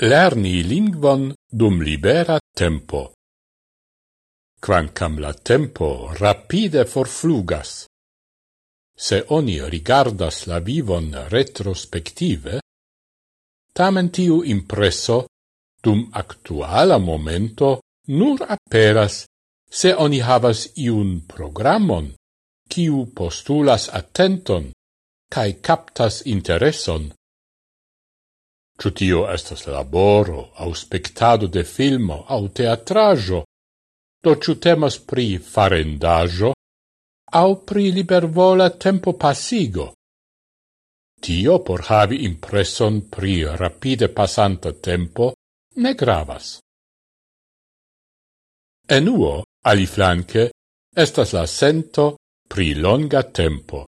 lerni lingvon dum libera tempo. Quancam la tempo rapide forflugas, se oni rigardas la vivon retrospective, tamen tiu impresso dum actuala momento nur aperas se oni havas iun programon, kiu postulas attenton cae captas intereson Ciu tio estas laboro, au spectado de filmo, au teatrajo, do ciu temas pri farendajo, au pri libervola tempo passigo. Tio por havi impreson pri rapide passanta tempo ne gravas. Enuo, aliflanque, estas la sento pri longa tempo.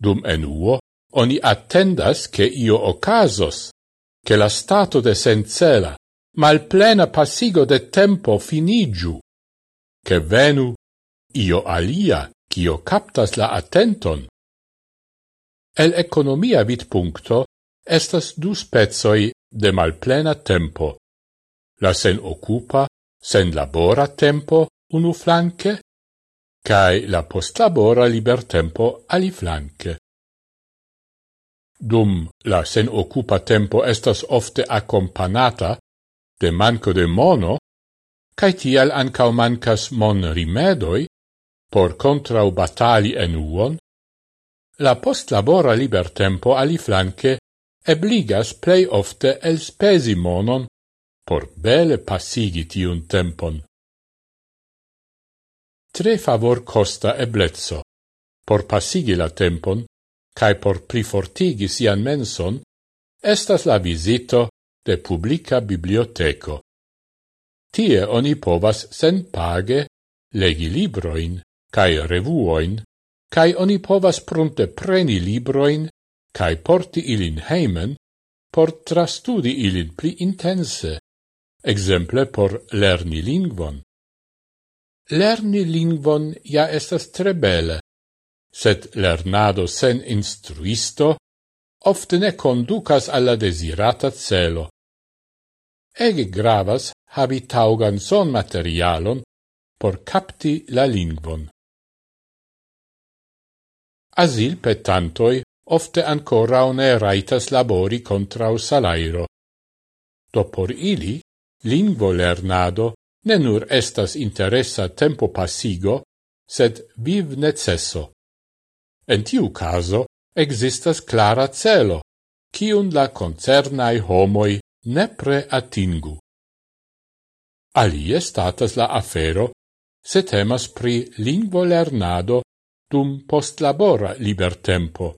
Dum enuo oni attendas che io ocasos, che la stato de senzela, mal plena passigo de tempo finigiu, che venu io alia, cio captas la attenton. El economia vid puncto estas du spezoi de mal plena tempo. La sen occupa, sen labora tempo, unu flanque, cae la postlabora libertempo ali flanque dum la sen occupa tempo estas ofte accompagnata de manco de mono, cae tial ancau mancas mon rimedoi por contrau batali en uon, la postlabora libertempo ali flanque ebligas plei ofte el spesi monon por bele passigi tiun tempon. Tre favor costa eblezzo por passigi la tempon cae por plifortigi sian menson, estas la visito de publica biblioteco. Tie oni povas sen page legi libroin, cae revuoin, cae oni povas prunte preni libroin, cae porti ilin heimen, por trastudi ilin pli intense, exemple por lerni lingvon. Lerni lingvon ja estas tre bele, sed lernado sen instruisto ofte ne conducas alla desirata celo. Ege gravas habi taugan son materialon por capti la lingvon. Asil petantoi ofte ancora ne raitas labori contra salairo. Do por ili, lingvo lernado ne nur estas interessa tempo passigo, sed viv necesso. En tiu caso existas clara celo, cium la concernai homoi nepre atingu. Alie statas la afero se temas pri lingvo lernado dum postlabora libertempo.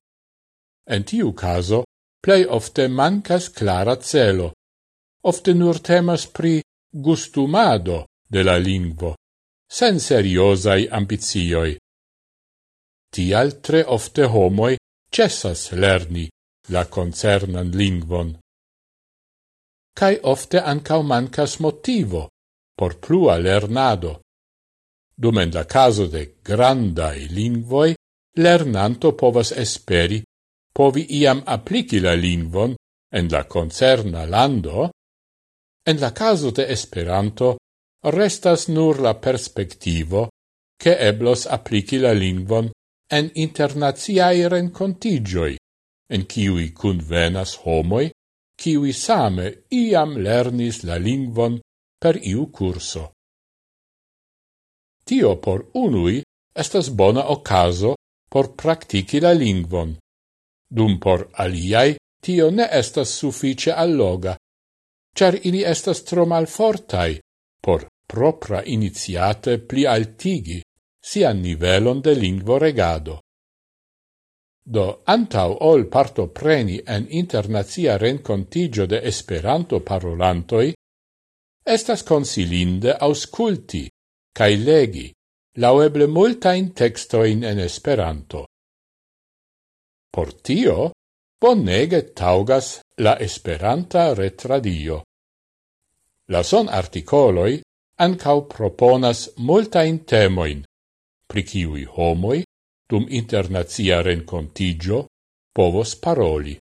En tiu caso, plei ofte mancas clara celo. Ofte nur temas pri gustumado de la lingvo, sen seriosai ambizioi. Tial tre ofte homoi cessas lerni la concernan lingvon. Cai ofte ancau mancas motivo por plua lernado. Dum en la caso de grandai lingvoi, lernanto povas esperi povi iam applici la lingvon en la concerna lando, en la caso de Esperanto restas nur la perspectivo che eblos applici la lingvon en internaziae rencontigioi, en kiui convenas homoi, kiui same iam lernis la lingvon per iu curso. Tio por unui estas bona ocaso por practici la lingvon, dum por aliai tio ne estas suffice alloga, char ili estas tro malfortai por propra iniziate pli altigi sian nivelon de lingvo regado. Do, antau ol parto preni en internazia rencontigio de Esperanto parolantoi, estas consilinde ausculti, cae legi, laueble multain textoin en Esperanto. Por tio, bonege taugas la Esperanta retradio. La son articoloi ancau proponas multain temoin, pri ciui homoi, dum internazia rencontigio, povos paroli.